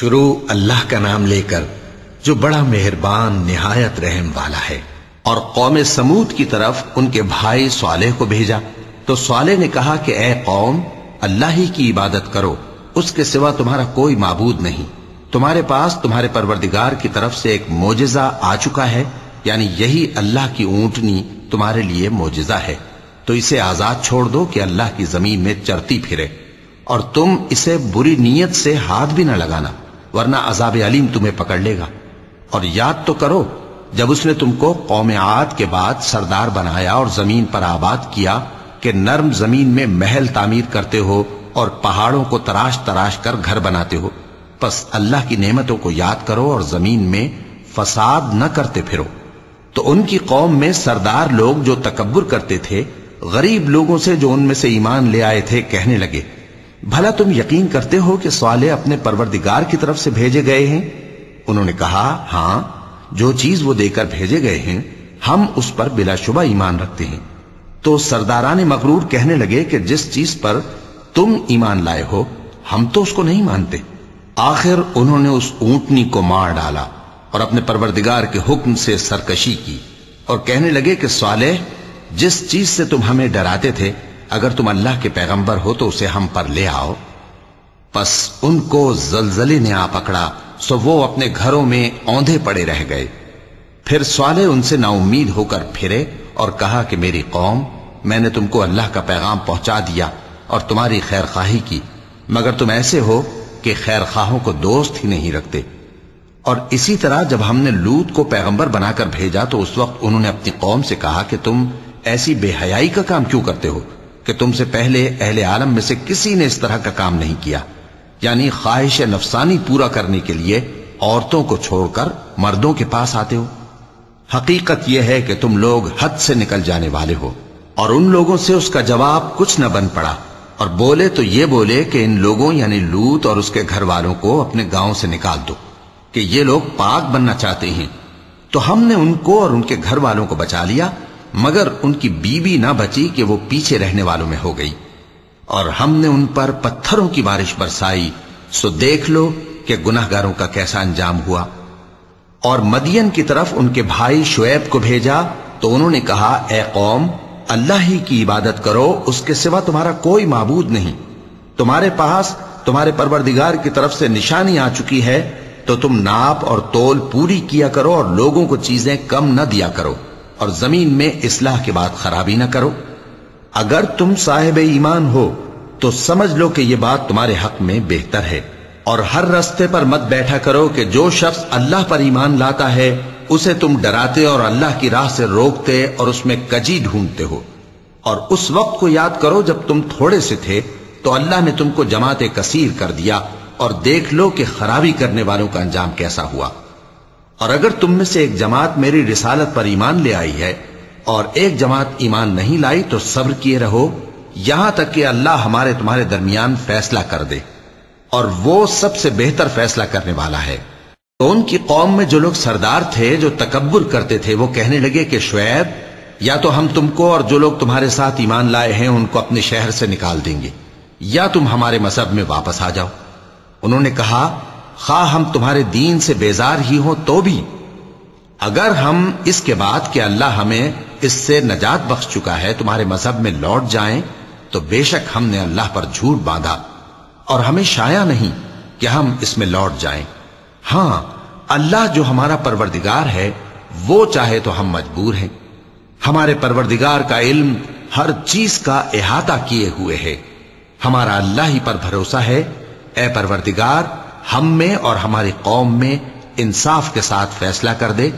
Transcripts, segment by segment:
شروع اللہ کا نام لے کر جو بڑا مہربان نہایت رحم والا ہے۔ اور قوم سمود کی طرف ان کے بھائی صالح کو بھیجا۔ تو صالح نے کہا کہ اے قوم، اللہ ہی کی عبادت کرو، اس کے سوا تمہارا کوئی معبود نہیں۔ تمہارے پاس تمہارے پروردگار کی طرف سے ایک موجزہ آ چکا ہے یعنی یہی اللہ کی اونٹنی تمہارے لیے موجزہ ہے۔ تو اسے آزاد چھوڑ دو کہ اللہ کی زمین میں چرتی پھرے۔ اور تم اسے بری نیت سے ہاتھ بھی نہ لگانا۔ ورنہ عذاب علیم تمہیں پکڑ لے گا۔ اور یاد تو کرو، جب اس نے تم کو قوم عاد کے بعد سردار بنایا اور زمین پر آباد کیا کہ نرم زمین میں محل تعمیر کرتے ہو اور پہاڑوں کو تراش تراش کر گھر بناتے ہو۔ پس اللہ کی نعمتوں کو یاد کرو اور زمین میں فساد نہ کرتے پھرو۔ تو ان کی قوم میں سردار لوگ جو تکبر کرتے تھے، غریب لوگوں سے جو ان میں سے ایمان لے آئے تھے، کہنے لگے بھلا تم یقین کرتے ہو کہ سوالے اپنے پروردگار کی طرف سے بھیجے گئے ہیں؟ انہوں نے کہا ہاں جو چیز وہ دے کر بھیجے گئے ہیں، ہم اس پر بلا شبہ ایمان رکھتے ہیں۔ تو سرداران مغرور کہنے لگے کہ جس چیز پر تم ایمان لائے ہو، ہم تو اس کو نہیں مانتے۔ آخر انہوں نے اس اونٹنی کو مار ڈالا اور اپنے پروردگار کے حکم سے سرکشی کی اور کہنے لگے کہ صالح، جس چیز سے تم ہمیں ڈراتے تھے اگر تم اللہ کے پیغمبر ہو تو اسے ہم پر لے آؤ۔ پس ان کو زلزلے نے آ پکڑا، سو وہ اپنے گھروں میں اوندے پڑے رہ گئے۔ پھر سوالے ان سے نا امید ہو کر پھرے اور کہا کہ میری قوم، میں نے تم کو اللہ کا پیغام پہنچا دیا اور تمہاری خیر خواہی کی، مگر تم ایسے ہو کہ خیر خواہوں کو دوست ہی نہیں رکھتے۔ اور اسی طرح جب ہم نے لوت کو پیغمبر بنا کر بھیجا تو اس وقت انہوں نے اپنی قوم سے کہا کہ تم ایسی بے حیائی کا کام کیوں کرتے ہو؟ کہ تم سے پہلے اہل عالم میں سے کسی نے اس طرح کا کام نہیں کیا یعنی خواہش نفسانی پورا کرنے کے لیے عورتوں کو چھوڑ کر مردوں کے پاس آتے ہو۔ حقیقت یہ ہے کہ تم لوگ حد سے نکل جانے والے ہو اور ان لوگوں سے اس کا جواب کچھ نہ بن پڑا۔ اور بولے تو یہ بولے کہ ان لوگوں یعنی لوت اور اس کے گھر والوں کو اپنے گاؤں سے نکال دو کہ یہ لوگ پاک بننا چاہتے ہیں۔ تو ہم نے ان کو اور ان کے گھر والوں کو بچا لیا مگر ان کی بیوی نہ بچی کہ وہ پیچھے رہنے والوں میں ہو گئی۔ اور ہم نے ان پر پتھروں کی بارش برسائی۔ سو دیکھ لو کہ گناہ گاروں کا کیسا انجام ہوا۔ اور مدین کی طرف ان کے بھائی شعیب کو بھیجا تو انہوں نے کہا، اے قوم، اللہ ہی کی عبادت کرو، اس کے سوا تمہارا کوئی معبود نہیں۔ تمہارے پاس، تمہارے پروردگار کی طرف سے نشانی آ چکی ہے، تو تم ناپ اور تول پوری کیا کرو اور لوگوں کو چیزیں کم نہ دیا کرو۔ اور زمین میں اصلاح کے بعد خرابی نہ کرو۔ اگر تم صاحب ایمان ہو، تو سمجھ لو کہ یہ بات تمہارے حق میں بہتر ہے۔ اور ہر رستے پر مت بیٹھا کرو کہ جو شخص اللہ پر ایمان لاتا ہے، اسے تم ڈراتے اور اللہ کی راہ سے روکتے اور اس میں کجی ڈھونڈتے ہو۔ اور اس وقت کو یاد کرو جب تم تھوڑے سے تھے، تو اللہ نے تم کو جماعت کثیر کر دیا اور دیکھ لو کہ خرابی کرنے والوں کا انجام کیسا ہوا۔ اور اگر تم میں سے ایک جماعت میری رسالت پر ایمان لے آئی ہے اور ایک جماعت ایمان نہیں لائی تو صبر کیے رہو، یہاں تک کہ اللہ ہمارے تمہارے درمیان فیصلہ کر دے اور وہ سب سے بہتر فیصلہ کرنے والا ہے۔ تو ان کی قوم میں جو لوگ سردار تھے، جو تکبر کرتے تھے، وہ کہنے لگے کہ شعیب، یا تو ہم تم کو اور جو لوگ تمہارے ساتھ ایمان لائے ہیں، ان کو اپنے شہر سے نکال دیں گے، یا تم ہمارے مذہب میں واپس آ جاؤ۔ انہوں نے کہا خواہ ہم تمہارے دین سے بیزار ہی ہوں تو بھی۔ اگر ہم اس کے بعد کہ اللہ ہمیں اس سے نجات بخش چکا ہے تمہارے مذہب میں لوٹ جائیں، تو بے شک ہم نے اللہ پر جھوٹ باندھا۔ اور ہمیں شایا نہیں کہ ہم اس میں لوٹ جائیں۔ ہاں اللہ جو ہمارا پروردگار ہے، وہ چاہے تو ہم مجبور ہیں۔ ہمارے پروردگار کا علم ہر چیز کا احاطہ کیے ہوئے ہے۔ ہمارا اللہ ہی پر بھروسہ ہے۔ اے پروردگار ہم میں اور ہماری قوم میں انصاف کے ساتھ فیصلہ کر دے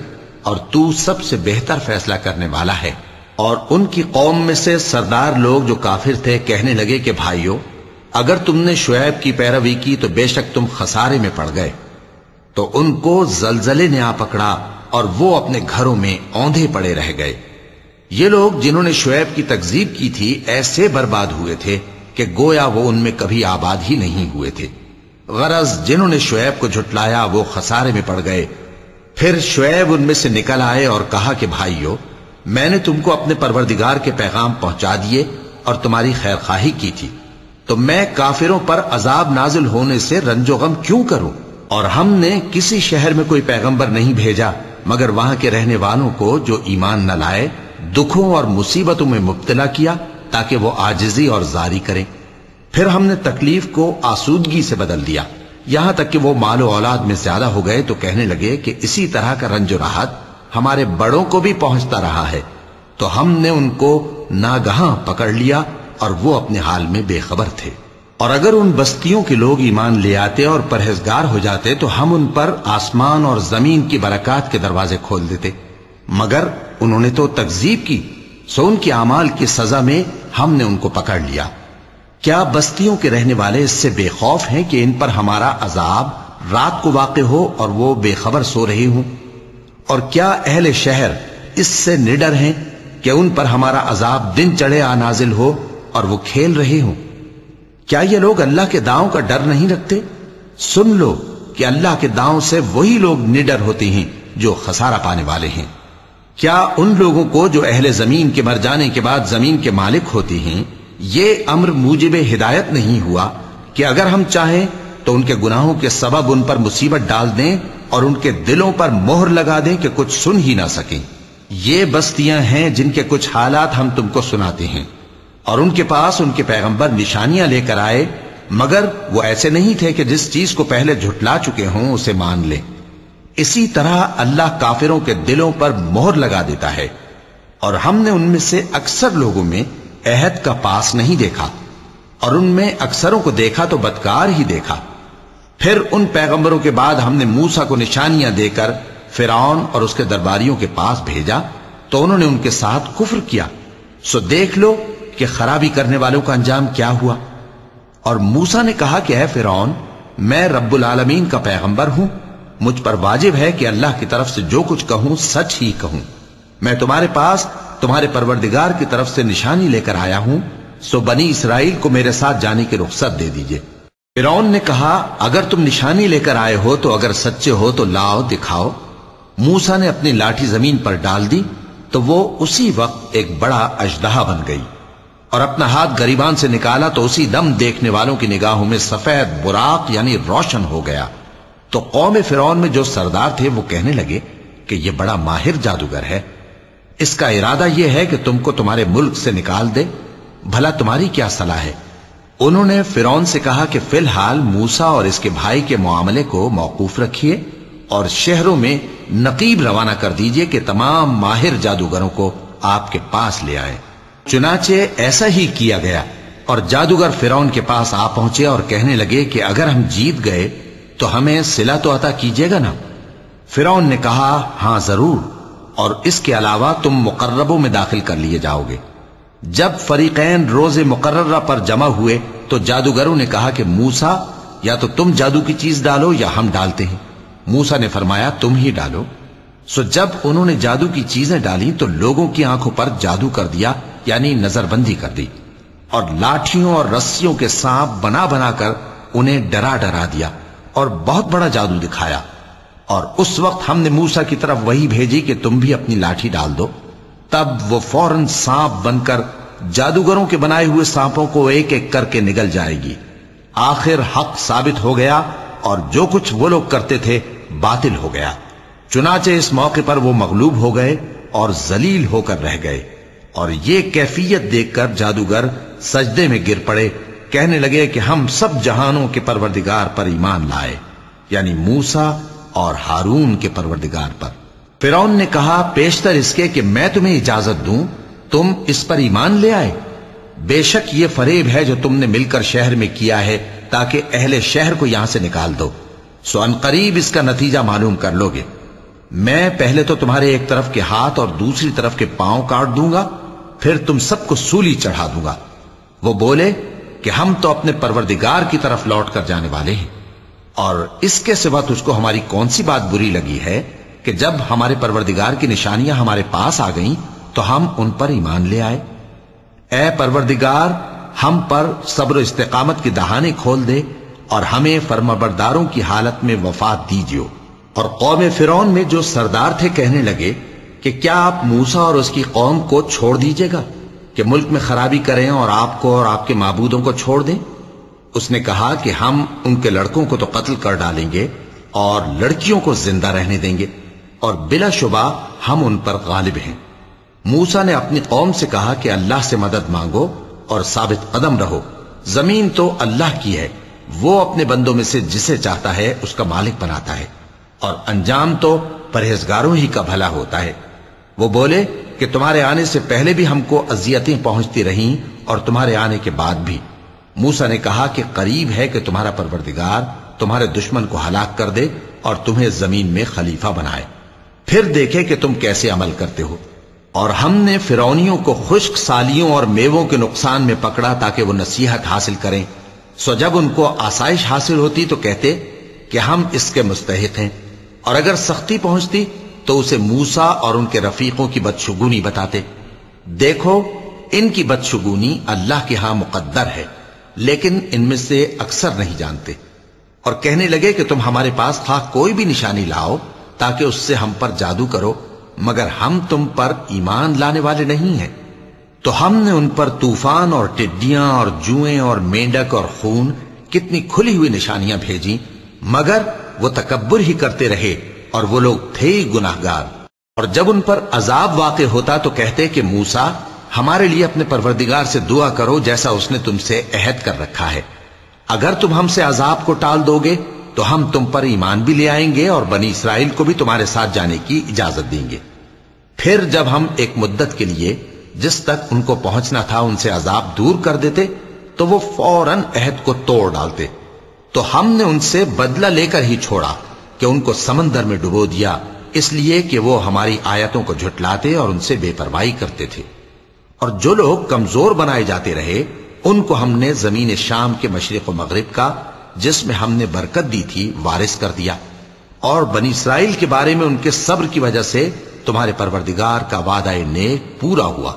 اور تو سب سے بہتر فیصلہ کرنے والا ہے۔ اور ان کی قوم میں سے سردار لوگ جو کافر تھے کہنے لگے کہ بھائیو، اگر تم نے شعیب کی پیروی کی تو بے شک تم خسارے میں پڑ گئے۔ تو ان کو زلزلے نے آ پکڑا اور وہ اپنے گھروں میں اوندے پڑے رہ گئے۔ یہ لوگ جنہوں نے شعیب کی تکزیب کی تھی ایسے برباد ہوئے تھے کہ گویا وہ ان میں کبھی آباد ہی نہیں ہوئے تھے۔ غرض جنہوں نے شعیب کو جھٹلایا وہ خسارے میں پڑ گئے۔ پھر شعیب ان میں سے نکل آئے اور کہا کہ بھائیو، میں نے تم کو اپنے پروردگار کے پیغام پہنچا دیے اور تمہاری خیر خواہی کی تھی۔ تو میں کافروں پر عذاب نازل ہونے سے رنج و غم کیوں کروں؟ اور ہم نے کسی شہر میں کوئی پیغمبر نہیں بھیجا، مگر وہاں کے رہنے والوں کو جو ایمان نہ لائے، دکھوں اور مصیبتوں میں مبتلا کیا تاکہ وہ آجزی اور زاری کریں۔ پھر ہم نے تکلیف کو آسودگی سے بدل دیا۔ یہاں تک کہ وہ مال و اولاد میں زیادہ ہو گئے تو کہنے لگے کہ اسی طرح کا رنج و راحت ہمارے بڑوں کو بھی پہنچتا رہا ہے۔ تو ہم نے ان کو ناگہاں پکڑ لیا اور وہ اپنے حال میں بے خبر تھے۔ اور اگر ان بستیوں کے لوگ ایمان لے آتے اور پرہیزگار ہو جاتے تو ہم ان پر آسمان اور زمین کی برکات کے دروازے کھول دیتے۔ مگر انہوں نے تو تکزیب کی۔ سو ان کے اعمال کی سزا میں ہم نے ان کو پکڑ لیا۔ کیا بستیوں کے رہنے والے اس سے بے خوف ہیں کہ ان پر ہمارا عذاب رات کو واقع ہو اور وہ بے خبر سو رہی ہوں؟ اور کیا اہل شہر اس سے نڈر ہیں کہ ان پر ہمارا عذاب دن چڑھے آ نازل ہو اور وہ کھیل رہے ہوں؟ کیا یہ لوگ اللہ کے داؤں کا ڈر نہیں رکھتے؟ سن لو کہ اللہ کے داؤں سے وہی لوگ نڈر ہوتے ہیں جو خسارہ پانے والے ہیں۔ کیا ان لوگوں کو جو اہل زمین کے مر جانے کے بعد زمین کے مالک ہوتے ہیں یہ امر موجب ہدایت نہیں ہوا کہ اگر ہم چاہیں تو ان کے گناہوں کے سبب ان پر مصیبت ڈال دیں اور ان کے دلوں پر مہر لگا دیں کہ کچھ سن ہی نہ سکیں۔ یہ بستیاں ہیں جن کے کچھ حالات ہم تم کو سناتے ہیں اور ان کے پاس ان کے پیغمبر نشانیاں لے کر آئے، مگر وہ ایسے نہیں تھے کہ جس چیز کو پہلے جھٹلا چکے ہوں اسے مان لے۔ اسی طرح اللہ کافروں کے دلوں پر مہر لگا دیتا ہے اور ہم نے ان میں سے اکثر لوگوں میں عہد کا پاس نہیں دیکھا اور ان میں اکثروں کو دیکھا تو بدکار ہی دیکھا۔ پھر ان پیغمبروں کے بعد ہم نے موسا کو نشانیاں دے کر فرعون اور اس کے درباریوں کے پاس بھیجا تو انہوں نے ان کے ساتھ کفر کیا۔ سو دیکھ لو کہ خرابی کرنے والوں کا انجام کیا ہوا۔ اور موسا نے کہا کہ اے فرعون، میں رب العالمین کا پیغمبر ہوں۔ مجھ پر واجب ہے کہ اللہ کی طرف سے جو کچھ کہوں، سچ ہی کہوں۔ میں تمہارے پاس تمہارے پروردگار کی طرف سے نشانی لے کر آیا ہوں، سو بنی اسرائیل کو میرے ساتھ جانے کی رخصت دے دیجیے۔ فرعون نے کہا، اگر تم نشانی لے کر آئے ہو تو اگر سچے ہو تو لاؤ، دکھاؤ۔ موسا نے اپنی لاٹھی زمین پر ڈال دی، تو وہ اسی وقت ایک بڑا اجدہا بن گئی۔ اور اپنا ہاتھ گریبان سے نکالا تو اسی دم دیکھنے والوں کی نگاہوں میں سفید براق یعنی روشن ہو گیا۔ تو قوم فرعون میں جو سردار تھے وہ کہنے لگے کہ یہ بڑا ماہر جادوگر ہے۔ اس کا ارادہ یہ ہے کہ تم کو تمہارے ملک سے نکال دے۔ بھلا تمہاری کیا صلاح ہے؟ انہوں نے فرعون سے کہا کہ فی الحال موسا اور اس کے بھائی کے معاملے کو موقوف رکھیے اور شہروں میں نقیب روانہ کر دیجیے کہ تمام ماہر جادوگروں کو آپ کے پاس لے آئے۔ چنانچہ ایسا ہی کیا گیا اور جادوگر فرون کے پاس آ پہنچے اور کہنے لگے کہ اگر ہم جیت گئے تو ہمیں سلا تو عطا کیجیے گا نا؟ فرون نے کہا ہاں ضرور۔ اور اس کے علاوہ تم مقربوں میں داخل کر لیے جاؤ گے۔ جب فریقین روز مقررہ پر جمع ہوئے، تو جادوگروں نے کہا کہ موسا یا تو تم جادو کی چیز ڈالو یا ہم ڈالتے ہیں۔ موسا نے فرمایا، تم ہی ڈالو۔ سو جب انہوں نے جادو کی چیزیں ڈالی، تو لوگوں کی آنکھوں پر جادو کر دیا یعنی نظر بندی کر دی۔ اور لاٹھیوں اور رسیوں کے سانپ بنا بنا کر انہیں ڈرا ڈرا دیا اور بہت بڑا جادو دکھایا۔ اور اس وقت ہم نے موسا کی طرف وہی بھیجی کہ تم بھی اپنی لاٹھی ڈال دو۔ تب وہ فوراً سانپ بن کر جادوگروں کے بنائے ہوئے سانپوں کو ایک ایک کر کے نگل جائے گی۔ آخر حق ثابت ہو گیا اور جو کچھ وہ لوگ کرتے تھے باطل ہو گیا۔ چنانچہ اس موقع پر وہ مغلوب ہو گئے اور ذلیل ہو کر رہ گئے۔ اور یہ کیفیت دیکھ کر جادوگر سجدے میں گر پڑے۔ کہنے لگے کہ ہم سب جہانوں کے پروردگار پر ایمان لائے۔ یعنی موسا اور ہارون کے پروردگار پر۔ فرون نے کہا، پیشتر اس کے کہ میں تمہیں اجازت دوں، تم اس پر ایمان لے آئے۔ بے شک یہ فریب ہے جو تم نے مل کر شہر میں کیا ہے، تاکہ اہل شہر کو یہاں سے نکال دو۔ سو ان قریب اس کا نتیجہ معلوم کر لو گے۔ میں پہلے تو تمہارے ایک طرف کے ہاتھ اور دوسری طرف کے پاؤں کاٹ دوں گا، پھر تم سب کو سولی چڑھا دوں گا۔ وہ بولے کہ ہم تو اپنے پروردگار کی طرف لوٹ کر جانے والے ہیں۔ اور اس کے سوا تجھ کو ہماری کون سی بات بری لگی ہے کہ جب ہمارے پروردگار کی نشانیاں ہمارے پاس آ گئیں تو ہم ان پر ایمان لے آئے۔ اے پروردگار، ہم پر صبر و استقامت کی دہانے کھول دے اور ہمیں فرمبرداروں کی حالت میں وفات دیجیو۔ اور قوم فرون میں جو سردار تھے کہنے لگے کہ کیا آپ موسا اور اس کی قوم کو چھوڑ دیجیے گا؟ کہ ملک میں خرابی کریں اور آپ کو اور آپ کے معبودوں کو چھوڑ دیں؟ اس نے کہا کہ ہم ان کے لڑکوں کو تو قتل کر ڈالیں گے اور لڑکیوں کو زندہ رہنے دیں گے اور بلا شبہ ہم ان پر غالب ہیں۔ موسا نے اپنی قوم سے کہا کہ اللہ سے مدد مانگو اور ثابت قدم رہو۔ زمین تو اللہ کی ہے، وہ اپنے بندوں میں سے جسے چاہتا ہے اس کا مالک بناتا ہے۔ اور انجام تو پرہیزگاروں ہی کا بھلا ہوتا ہے۔ وہ بولے کہ تمہارے آنے سے پہلے بھی ہم کو اذیتیں پہنچتی رہیں اور تمہارے آنے کے بعد بھی۔ موسا نے کہا کہ قریب ہے کہ تمہارا پروردگار تمہارے دشمن کو ہلاک کر دے اور تمہیں زمین میں خلیفہ بنائے۔ پھر دیکھے کہ تم کیسے عمل کرتے ہو۔ اور ہم نے فرونیوں کو خشک سالیوں اور میووں کے نقصان میں پکڑا تاکہ وہ نصیحت حاصل کریں۔ سو جب ان کو آسائش حاصل ہوتی تو کہتے کہ ہم اس کے مستحق ہیں۔ اور اگر سختی پہنچتی تو اسے موسا اور ان کے رفیقوں کی بدشگونی بتاتے۔ دیکھو، ان کی بدشگونی اللہ کے ہاں مقدر ہے۔ لیکن ان میں سے اکثر نہیں جانتے اور کہنے لگے کہ تم ہمارے پاس خواہ کوئی بھی نشانی لاؤ تاکہ اس سے ہم پر جادو کرو، مگر ہم تم پر ایمان لانے والے نہیں ہیں۔ تو ہم نے ان پر طوفان اور ٹڈیاں اور جوئیں اور مینڈک اور خون کتنی کھلی ہوئی نشانیاں بھیجی مگر وہ تکبر ہی کرتے رہے اور وہ لوگ تھے ہی گناہ گار اور جب ان پر عذاب واقع ہوتا تو کہتے کہ موسا ہمارے لیے اپنے پروردگار سے دعا کرو جیسا اس نے تم سے عہد کر رکھا ہے۔ اگر تم ہم سے عذاب کو ٹال دو گے تو ہم تم پر ایمان بھی لے آئیں گے اور بنی اسرائیل کو بھی تمہارے ساتھ جانے کی اجازت دیں گے۔ پھر جب ہم ایک مدت کے لیے جس تک ان کو پہنچنا تھا ان سے عذاب دور کر دیتے، تو وہ فوراً عہد کو توڑ ڈالتے۔ تو ہم نے ان سے بدلہ لے کر ہی چھوڑا کہ ان کو سمندر میں ڈبو دیا، اس لیے کہ وہ ہماری آیتوں کو جھٹلاتے اور ان سے بے پرواہی کرتے تھے۔ اور جو لوگ کمزور بنائے جاتے رہے، ان کو ہم نے زمین شام کے مشرق و مغرب کا، جس میں ہم نے برکت دی تھی، وارث کر دیا۔ اور بنی اسرائیل کے بارے میں ان کے صبر کی وجہ سے تمہارے پروردگار کا وعدہ نیک پورا ہوا۔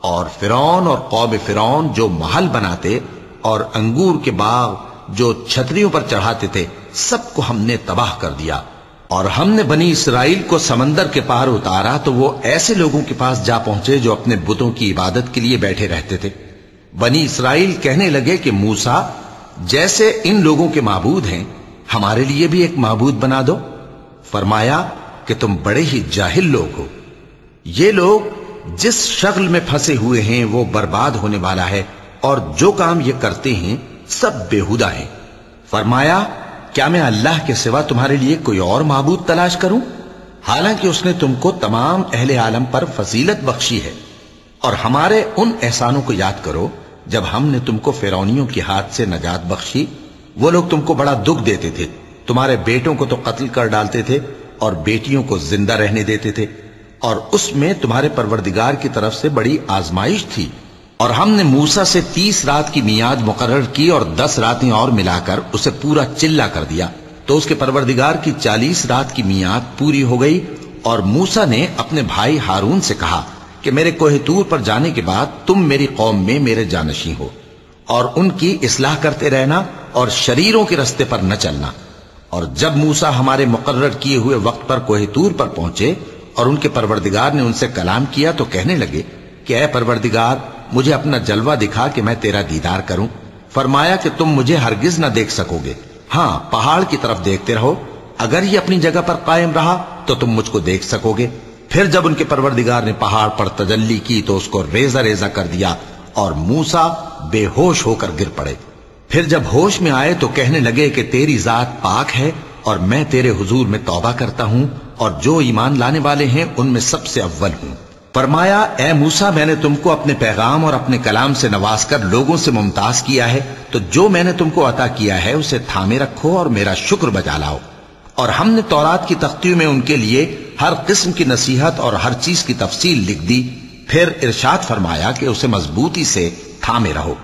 اور فرون اور قوم فرون جو محل بناتے اور انگور کے باغ جو چھتریوں پر چڑھاتے تھے، سب کو ہم نے تباہ کر دیا۔ اور ہم نے بنی اسرائیل کو سمندر کے پار اتارا تو وہ ایسے لوگوں کے پاس جا پہنچے جو اپنے بتوں کی عبادت کے لیے بیٹھے رہتے تھے۔ بنی اسرائیل کہنے لگے کہ موسا جیسے ان لوگوں کے معبود ہیں، ہمارے لیے بھی ایک معبود بنا دو۔ فرمایا کہ تم بڑے ہی جاہل لوگ ہو۔ یہ لوگ جس شغل میں پھنسے ہوئے ہیں وہ برباد ہونے والا ہے اور جو کام یہ کرتے ہیں سب بےحدہ ہیں۔ فرمایا کیا میں اللہ کے سوا تمہارے لیے کوئی اور معبود تلاش کروں؟ حالانکہ اس نے تم کو تمام اہل عالم پر فضیلت بخشی ہے۔ اور ہمارے ان احسانوں کو یاد کرو، جب ہم نے تم کو فیرونیوں کی ہاتھ سے نجات بخشی، وہ لوگ تم کو بڑا دکھ دیتے تھے۔ تمہارے بیٹوں کو تو قتل کر ڈالتے تھے اور بیٹیوں کو زندہ رہنے دیتے تھے۔ اور اس میں تمہارے پروردگار کی طرف سے بڑی آزمائش تھی۔ اور ہم نے موسا سے تیس رات کی میاد مقرر کی اور دس راتیں اور ملا کر اسے پورا چلا کر دیا۔ تو اس کے پروردگار کی چالیس رات کی میاد پوری ہو گئی اور موسا نے اپنے بھائی ہارون سے کہا کہ میرے کوہتور پر جانے کے بعد تم میری قوم میں میرے جانشی ہو اور ان کی اصلاح کرتے رہنا اور شریروں کے رستے پر نہ چلنا۔ اور جب موسا ہمارے مقرر کیے ہوئے وقت پر کوہتور پر پہنچے اور ان کے پروردگار نے ان سے کلام کیا تو کہنے لگے کہ اے پروردگار مجھے اپنا جلوہ دکھا کہ میں تیرا دیدار کروں۔ فرمایا کہ تم مجھے ہرگز نہ دیکھ سکو گے۔ ہاں پہاڑ کی طرف دیکھتے رہو۔ اگر یہ اپنی جگہ پر قائم رہا تو تم مجھ کو دیکھ سکو گے۔ پھر جب ان کے پروردگار نے پہاڑ پر تجلی کی تو اس کو ریزہ ریزہ کر دیا اور موسا بے ہوش ہو کر گر پڑے۔ پھر جب ہوش میں آئے تو کہنے لگے کہ تیری ذات پاک ہے اور میں تیرے حضور میں توبہ کرتا ہوں اور جو ایمان لانے والے ہیں ان میں سب سے اول ہوں۔ فرمایا، اے موسا میں نے تم کو اپنے پیغام اور اپنے کلام سے نواز کر لوگوں سے ممتاز کیا ہے، تو جو میں نے تم کو عطا کیا ہے، اسے تھامے رکھو اور میرا شکر بجا لاؤ۔ اور ہم نے تورات کی تختیوں میں ان کے لیے ہر قسم کی نصیحت اور ہر چیز کی تفصیل لکھ دی۔ پھر ارشاد فرمایا کہ اسے مضبوطی سے تھامے رہو۔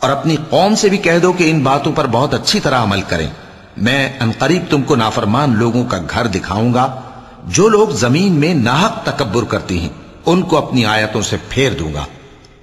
اور اپنی قوم سے بھی کہہ دو کہ ان باتوں پر بہت اچھی طرح عمل کریں۔ میں انقریب تم کو نافرمان لوگوں کا گھر دکھاؤں گا، جو لوگ زمین میں ناحق تکبر کرتی ہیں۔ ان کو اپنی آیتوں سے پھیر دوں گا۔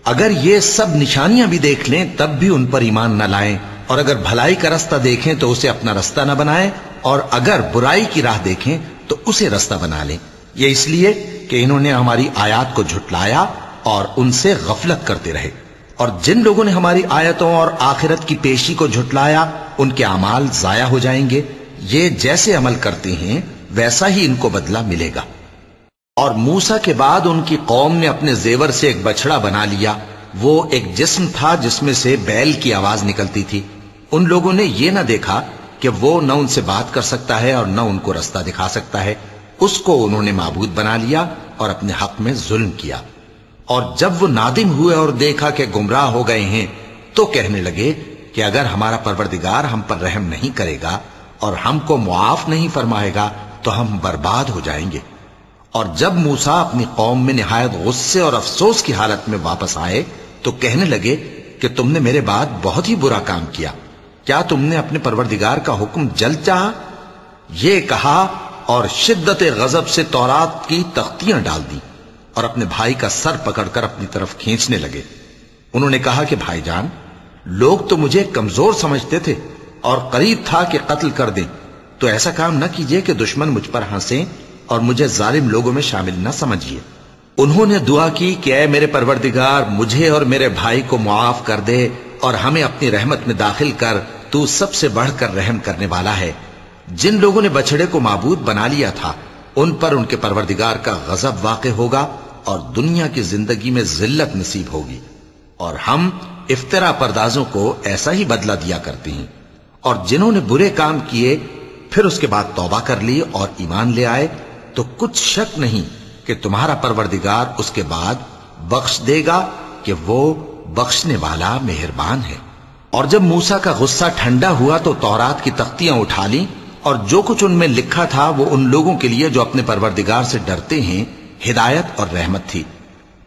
اگر یہ سب نشانیاں بھی دیکھ لیں، تب بھی ان پر ایمان نہ لائیں۔ اور اگر بھلائی کا رستہ دیکھیں، تو اسے اپنا رستہ نہ بنائیں۔ اور اگر برائی کی راہ دیکھیں، تو اسے رستہ بنا لیں۔ یہ اس لیے کہ انہوں نے ہماری آیات کو جھٹلایا اور ان سے غفلت کرتے رہے۔ اور جن لوگوں نے ہماری آیتوں اور آخرت کی پیشی کو جھٹلایا، ان کے اعمال ضائع ہو جائیں گے۔ یہ جیسے عمل کرتے ہیں، ویسا ہی ان کو بدلہ ملے گا۔ اور موسا کے بعد ان کی قوم نے اپنے زیور سے ایک بچڑا بنا لیا۔ وہ ایک جسم تھا جس میں سے بیل کی آواز نکلتی تھی۔ ان لوگوں نے یہ نہ دیکھا کہ وہ نہ ان سے بات کر سکتا ہے اور نہ ان کو رستہ دکھا سکتا ہے۔ اس کو انہوں نے معبود بنا لیا اور اپنے حق میں ظلم کیا۔ اور جب وہ نادم ہوئے اور دیکھا کہ گمراہ ہو گئے ہیں، تو کہنے لگے کہ اگر ہمارا پروردگار ہم پر رحم نہیں کرے گا اور ہم کو معاف نہیں فرمائے گا، تو ہم برباد ہو جائیں گے۔ اور جب موسا اپنی قوم میں نہایت غصے اور افسوس کی حالت میں واپس آئے، تو کہنے لگے کہ تم نے میرے بعد بہت ہی برا کام کیا۔ کیا تم نے اپنے پروردگار کا حکم جلد چاہا؟ یہ کہا اور شدت غضب سے تورات کی تختیاں ڈال دی اور اپنے بھائی کا سر پکڑ کر اپنی طرف کھینچنے لگے۔ انہوں نے کہا کہ بھائی جان، لوگ تو مجھے کمزور سمجھتے تھے اور قریب تھا کہ قتل کر دیں۔ تو ایسا کام نہ کیجیے کہ دشمن مجھ پر ہنسیں اور مجھے ظالم لوگوں میں شامل نہ سمجھیے۔ انہوں نے دعا کی کہ اے میرے پروردگار، مجھے اور میرے بھائی کو معاف کر دے اور ہمیں اپنی رحمت میں داخل کر، تو سب سے بڑھ کر رحم کرنے والا ہے۔ جن لوگوں نے بچڑے کو معبود بنا لیا تھا، ان پر ان کے پروردگار کا غضب واقع ہوگا اور دنیا کی زندگی میں ذلت نصیب ہوگی۔ اور ہم افطرا پردازوں کو ایسا ہی بدلہ دیا کرتے ہیں۔ اور جنہوں نے برے کام کیے، پھر اس کے بعد توبہ کر لی اور ایمان لے آئے۔ تو کچھ شک نہیں کہ تمہارا پروردگار اس کے بعد بخش دے گا کہ وہ بخشنے والا مہربان ہے۔ اور جب موسا کا غصہ ٹھنڈا ہوا تو تورات کی تختیاں اٹھا لی اور جو کچھ ان میں لکھا تھا وہ ان لوگوں کے لیے جو اپنے پروردگار سے ڈرتے ہیں، ہدایت اور رحمت تھی۔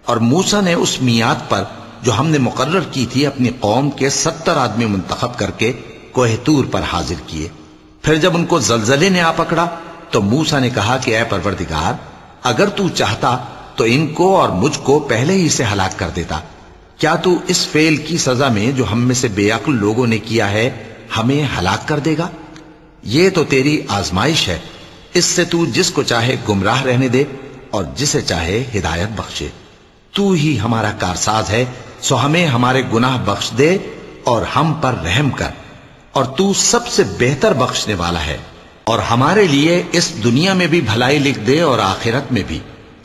اور موسا نے اس میاد پر جو ہم نے مقرر کی تھی اپنی قوم کے ستر آدمی منتخب کر کے کوہتور پر حاضر کیے۔ پھر جب ان کو زلزلے نے آ پکڑا تو موسا نے کہا کہ اے پروردگار، اگر تو چاہتا تو ان کو اور مجھ کو پہلے ہی سے ہلاک کر دیتا۔ کیا تو اس فیل کی سزا میں جو ہم میں سے بے عقل لوگوں نے کیا ہے، ہمیں ہلاک کر دے گا؟ یہ تو تیری آزمائش ہے۔ اس سے تو جس کو چاہے گمراہ رہنے دے اور جسے چاہے ہدایت بخشے۔ تو ہی ہمارا کارساز ہے، سو ہمیں ہمارے گناہ بخش دے اور ہم پر رحم کر۔ اور تو سب سے بہتر بخشنے والا ہے۔ اور ہمارے لیے اس دنیا میں بھی بھلائی لکھ دے اور آخرت میں بھی۔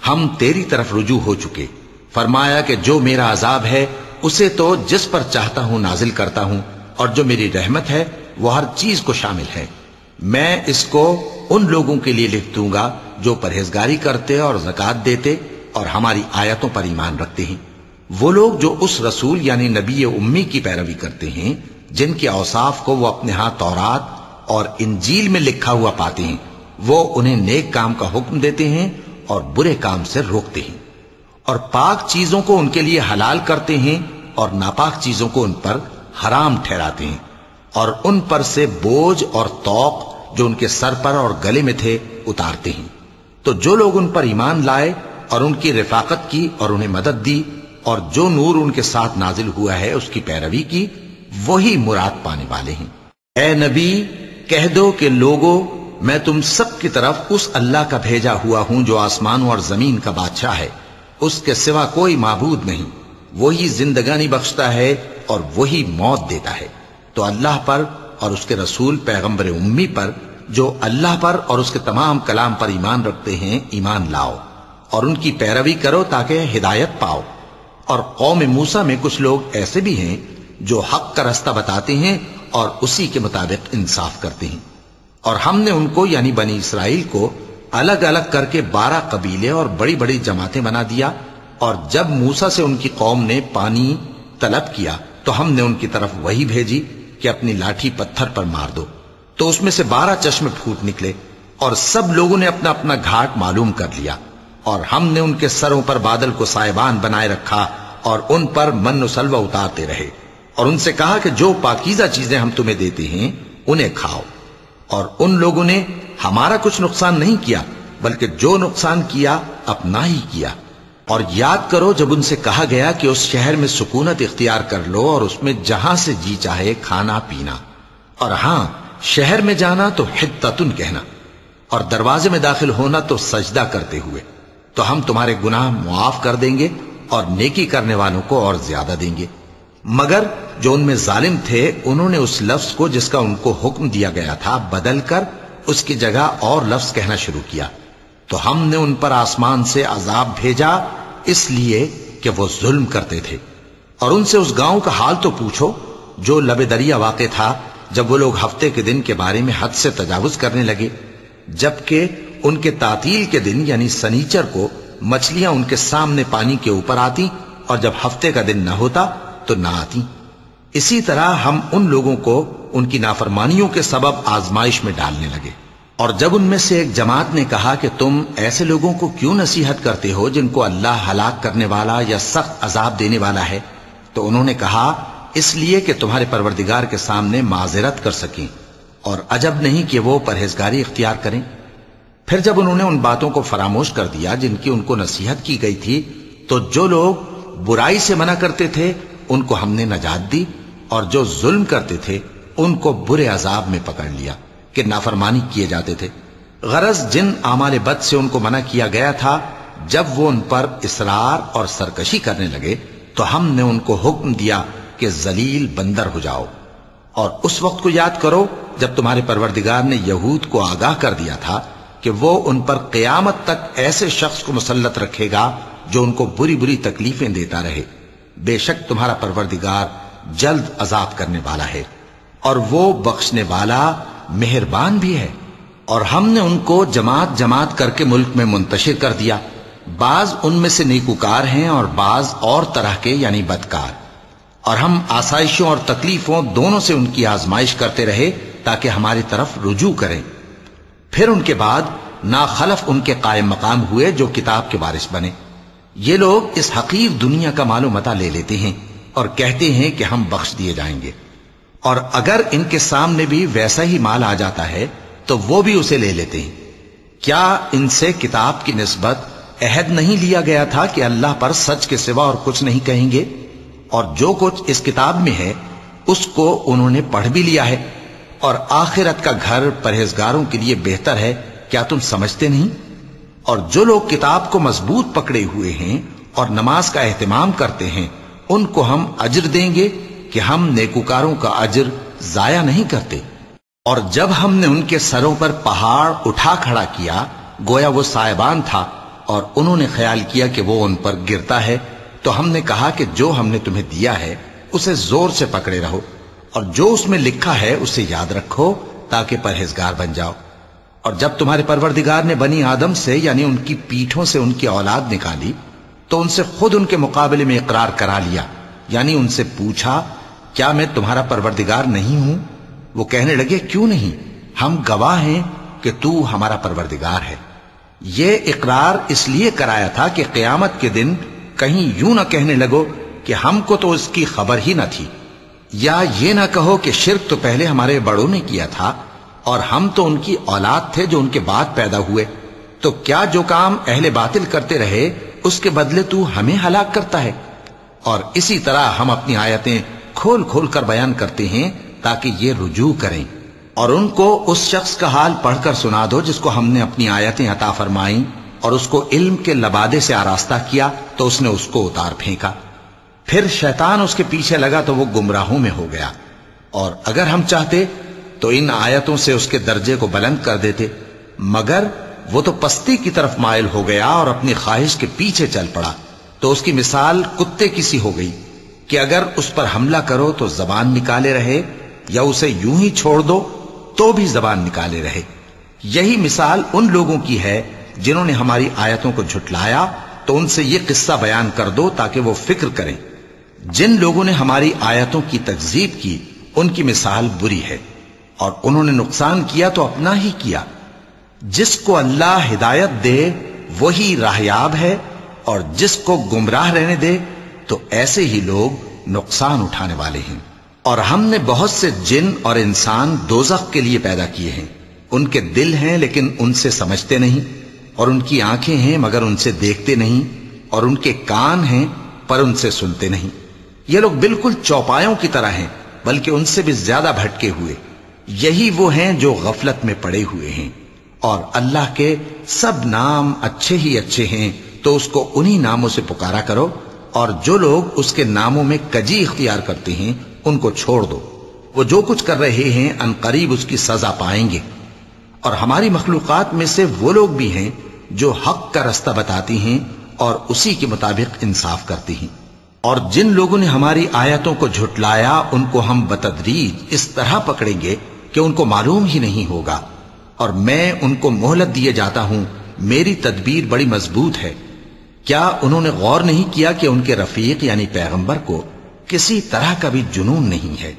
ہم تیری طرف رجوع ہو چکے۔ فرمایا کہ جو میرا عذاب ہے، اسے تو جس پر چاہتا ہوں نازل کرتا ہوں، اور جو میری رحمت ہے، وہ ہر چیز کو شامل ہے۔ میں اس کو ان لوگوں کے لیے لکھ دوں گا جو پرہیزگاری کرتے اور زکات دیتے اور ہماری آیتوں پر ایمان رکھتے ہیں۔ وہ لوگ جو اس رسول یعنی نبی امی کی پیروی کرتے ہیں، جن کے اوصاف کو وہ اپنے ہاں تورات اور انجیل میں لکھا ہوا پاتے ہیں۔ وہ انہیں نیک کام کا حکم دیتے ہیں اور برے کام سے روکتے ہیں۔ اور پاک چیزوں کو ان کے لیے حلال کرتے ہیں اور ناپاک چیزوں کو ان پر حرام ٹھہراتے ہیں۔ اور ان پر سے بوجھ اور توق جو ان کے سر پر اور گلے میں تھے اتارتے ہیں۔ تو جو لوگ ان پر ایمان لائے اور ان کی رفاقت کی اور انہیں مدد دی اور جو نور ان کے ساتھ نازل ہوا ہے اس کی پیروی کی، وہی مراد پانے والے ہیں۔ اے نبی کہہ دو کہ لوگو، میں تم سب کی طرف اس اللہ کا بھیجا ہوا ہوں جو آسمانوں اور زمین کا بادشاہ ہے۔ اس کے سوا کوئی معبود نہیں۔ وہی زندگانی بخشتا ہے اور وہی موت دیتا ہے۔ تو اللہ پر اور اس کے رسول پیغمبر امی پر، جو اللہ پر اور اس کے تمام کلام پر ایمان رکھتے ہیں، ایمان لاؤ۔ اور ان کی پیروی کرو تاکہ ہدایت پاؤ۔ اور قوم موسا میں کچھ لوگ ایسے بھی ہیں جو حق کا رستہ بتاتے ہیں اور اسی کے مطابق انصاف کرتے ہیں۔ اور ہم نے ان کو یعنی بنی اسرائیل کو الگ الگ کر کے بارہ قبیلے اور بڑی بڑی جماعتیں بنا دیا۔ اور جب موسا سے ان کی قوم نے پانی طلب کیا، تو ہم نے ان کی طرف وہی بھیجی کہ اپنی لاٹھی پتھر پر مار دو۔ تو اس میں سے بارہ چشمے پھوٹ نکلے اور سب لوگوں نے اپنا اپنا گھاٹ معلوم کر لیا۔ اور ہم نے ان کے سروں پر بادل کو سائبان بنائے رکھا اور ان پر من و سلوہ اتارتے رہے۔ اور ان سے کہا کہ جو پاکیزہ چیزیں ہم تمہیں دیتے ہیں، انہیں کھاؤ۔ اور ان لوگوں نے ہمارا کچھ نقصان نہیں کیا، بلکہ جو نقصان کیا، اپنا ہی کیا۔ اور یاد کرو جب ان سے کہا گیا کہ اس شہر میں سکونت اختیار کر لو اور اس میں جہاں سے جی چاہے کھانا، پینا۔ اور ہاں شہر میں جانا تو حتتن کہنا۔ اور دروازے میں داخل ہونا تو سجدہ کرتے ہوئے۔ تو ہم تمہارے گناہ معاف کر دیں گے اور نیکی کرنے والوں کو اور زیادہ دیں گے۔ مگر جو ان میں ظالم تھے، انہوں نے اس لفظ کو جس کا ان کو حکم دیا گیا تھا، بدل کر اس کی جگہ اور لفظ کہنا شروع کیا۔ تو ہم نے ان پر آسمان سے عذاب بھیجا، اس لیے کہ وہ ظلم کرتے تھے۔ اور ان سے اس گاؤں کا حال تو پوچھو، جو لب دریا واقع تھا، جب وہ لوگ ہفتے کے دن کے بارے میں حد سے تجاوز کرنے لگے۔ جبکہ ان کے تعطیل کے دن یعنی سنیچر کو مچھلیاں ان کے سامنے پانی کے اوپر آتی اور جب ہفتے کا دن نہ ہوتا تو نہ آتی۔ اسی طرح ہم ان لوگوں کو ان کی نافرمانیوں کے سبب آزمائش میں ڈالنے لگے۔ اور جب ان میں سے ایک جماعت نے کہا کہ تم ایسے لوگوں کو کیوں نصیحت کرتے ہو جن کو اللہ ہلاک کرنے والا یا سخت عذاب دینے والا ہے، تو انہوں نے کہا، اس لیے کہ تمہارے پروردگار کے سامنے معذرت کر سکیں اور عجب نہیں کہ وہ پرہیزگاری اختیار کریں۔ پھر جب انہوں نے ان باتوں کو فراموش کر دیا جن کی ان کو نصیحت کی گئی تھی، تو جو لوگ برائی سے منع کرتے تھے ان کو ہم نے نجات دی اور جو ظلم کرتے تھے، ان کو برے عذاب میں پکڑ لیا کہ نافرمانی کیے جاتے تھے۔ غرض جن اعمال بد سے ان کو منع کیا گیا تھا، جب وہ ان پر اصرار اور سرکشی کرنے لگے، تو ہم نے ان کو حکم دیا کہ ذلیل بندر ہو جاؤ۔ اور اس وقت کو یاد کرو، جب تمہارے پروردگار نے یہود کو آگاہ کر دیا تھا کہ وہ ان پر قیامت تک ایسے شخص کو مسلط رکھے گا جو ان کو بری بری تکلیفیں دیتا رہے۔ بے شک تمہارا پروردگار جلد عذاب کرنے والا ہے اور وہ بخشنے والا مہربان بھی ہے۔ اور ہم نے ان کو جماعت جماعت کر کے ملک میں منتشر کر دیا۔ بعض ان میں سے نیکوکار ہیں اور بعض اور طرح کے یعنی بدکار۔ اور ہم آسائشوں اور تکلیفوں دونوں سے ان کی آزمائش کرتے رہے تاکہ ہماری طرف رجوع کریں۔ پھر ان کے بعد ناخلف ان کے قائم مقام ہوئے جو کتاب کے بارش بنے۔ یہ لوگ اس حقیر دنیا کا مال و متا لے لیتے ہیں اور کہتے ہیں کہ ہم بخش دیے جائیں گے۔ اور اگر ان کے سامنے بھی ویسا ہی مال آ جاتا ہے، تو وہ بھی اسے لے لیتے ہیں۔ کیا ان سے کتاب کی نسبت عہد نہیں لیا گیا تھا کہ اللہ پر سچ کے سوا اور کچھ نہیں کہیں گے؟ اور جو کچھ اس کتاب میں ہے، اس کو انہوں نے پڑھ بھی لیا ہے۔ اور آخرت کا گھر پرہیزگاروں کے لیے بہتر ہے، کیا تم سمجھتے نہیں؟ اور جو لوگ کتاب کو مضبوط پکڑے ہوئے ہیں اور نماز کا اہتمام کرتے ہیں، ان کو ہم اجر دیں گے کہ ہم نیکوکاروں کا اجر ضائع نہیں کرتے۔ اور جب ہم نے ان کے سروں پر پہاڑ اٹھا کھڑا کیا، گویا وہ سائبان تھا اور انہوں نے خیال کیا کہ وہ ان پر گرتا ہے، تو ہم نے کہا کہ جو ہم نے تمہیں دیا ہے، اسے زور سے پکڑے رہو اور جو اس میں لکھا ہے، اسے یاد رکھو تاکہ پرہیزگار بن جاؤ۔ اور جب تمہارے پروردگار نے بنی آدم سے یعنی ان کی پیٹھوں سے ان کی اولاد نکالی، تو ان سے خود ان کے مقابلے میں اقرار کرا لیا یعنی ان سے پوچھا، کیا میں تمہارا پروردگار نہیں ہوں؟ وہ کہنے لگے، کیوں نہیں؟ ہم گواہ ہیں کہ تو ہمارا پروردگار ہے۔ یہ اقرار اس لیے کرایا تھا کہ قیامت کے دن کہیں یوں نہ کہنے لگو کہ ہم کو تو اس کی خبر ہی نہ تھی۔ یا یہ نہ کہو کہ شرک تو پہلے ہمارے بڑوں نے کیا تھا اور ہم تو ان کی اولاد تھے جو ان کے بعد پیدا ہوئے۔ تو کیا جو کام اہل باطل کرتے رہے، اس کے بدلے تو ہمیں ہلاک کرتا ہے۔ اور اسی طرح ہم اپنی آیتیں کھول کھول کر بیان کرتے ہیں تاکہ یہ رجوع کریں۔ اور ان کو اس شخص کا حال پڑھ کر سنا دو جس کو ہم نے اپنی آیتیں عطا فرمائیں۔ اور اس کو علم کے لبادے سے آراستہ کیا تو اس نے اس کو اتار پھینکا۔ پھر شیطان اس کے پیچھے لگا تو وہ گمراہوں میں ہو گیا۔ اور اگر ہم چاہتے تو ان آیتوں سے اس کے درجے کو بلند کر دیتے، مگر وہ تو پستی کی طرف مائل ہو گیا اور اپنی خواہش کے پیچھے چل پڑا۔ تو اس کی مثال کتے کی سی ہو گئی کہ اگر اس پر حملہ کرو تو زبان نکالے رہے، یا اسے یوں ہی چھوڑ دو تو بھی زبان نکالے رہے۔ یہی مثال ان لوگوں کی ہے جنہوں نے ہماری آیتوں کو جھٹلایا، تو ان سے یہ قصہ بیان کر دو تاکہ وہ فکر کریں۔ جن لوگوں نے ہماری آیتوں کی تکزیب کی، ان کی مثال بری ہے۔ اور انہوں نے نقصان کیا تو اپنا ہی کیا۔ جس کو اللہ ہدایت دے، وہی راہیاب ہے، اور جس کو گمراہ رہنے دے، تو ایسے ہی لوگ نقصان اٹھانے والے ہیں۔ اور ہم نے بہت سے جن اور انسان دوزخ کے لیے پیدا کیے ہیں۔ ان کے دل ہیں لیکن ان سے سمجھتے نہیں، اور ان کی آنکھیں ہیں مگر ان سے دیکھتے نہیں، اور ان کے کان ہیں پر ان سے سنتے نہیں۔ یہ لوگ بالکل چوپایوں کی طرح ہیں، بلکہ ان سے بھی زیادہ بھٹکے ہوئے۔ یہی وہ ہیں جو غفلت میں پڑے ہوئے ہیں۔ اور اللہ کے سب نام اچھے ہی اچھے ہیں، تو اس کو انہی ناموں سے پکارا کرو۔ اور جو لوگ اس کے ناموں میں کجی اختیار کرتے ہیں، ان کو چھوڑ دو۔ وہ جو کچھ کر رہے ہیں، ان قریب اس کی سزا پائیں گے۔ اور ہماری مخلوقات میں سے وہ لوگ بھی ہیں جو حق کا رستہ بتاتی ہیں اور اسی کے مطابق انصاف کرتی ہیں۔ اور جن لوگوں نے ہماری آیتوں کو جھٹلایا، ان کو ہم بتدریج اس طرح پکڑیں گے کہ ان کو معلوم ہی نہیں ہوگا۔ اور میں ان کو مہلت دیے جاتا ہوں۔ میری تدبیر بڑی مضبوط ہے۔ کیا انہوں نے غور نہیں کیا کہ ان کے رفیق یعنی پیغمبر کو کسی طرح کا بھی جنون نہیں ہے؟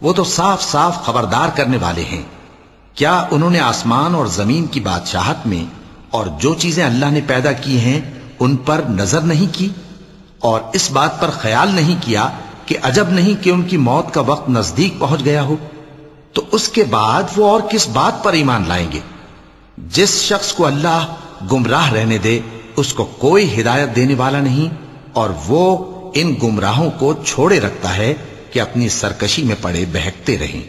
وہ تو صاف صاف خبردار کرنے والے ہیں۔ کیا انہوں نے آسمان اور زمین کی بادشاہت میں اور جو چیزیں اللہ نے پیدا کی ہیں، ان پر نظر نہیں کی؟ اور اس بات پر خیال نہیں کیا کہ عجب نہیں کہ ان کی موت کا وقت نزدیک پہنچ گیا ہو؟ تو اس کے بعد وہ اور کس بات پر ایمان لائیں گے؟ جس شخص کو اللہ گمراہ رہنے دے، اس کو کوئی ہدایت دینے والا نہیں، اور وہ ان گمراہوں کو چھوڑے رکھتا ہے کہ اپنی سرکشی میں پڑے، بہکتے رہیں۔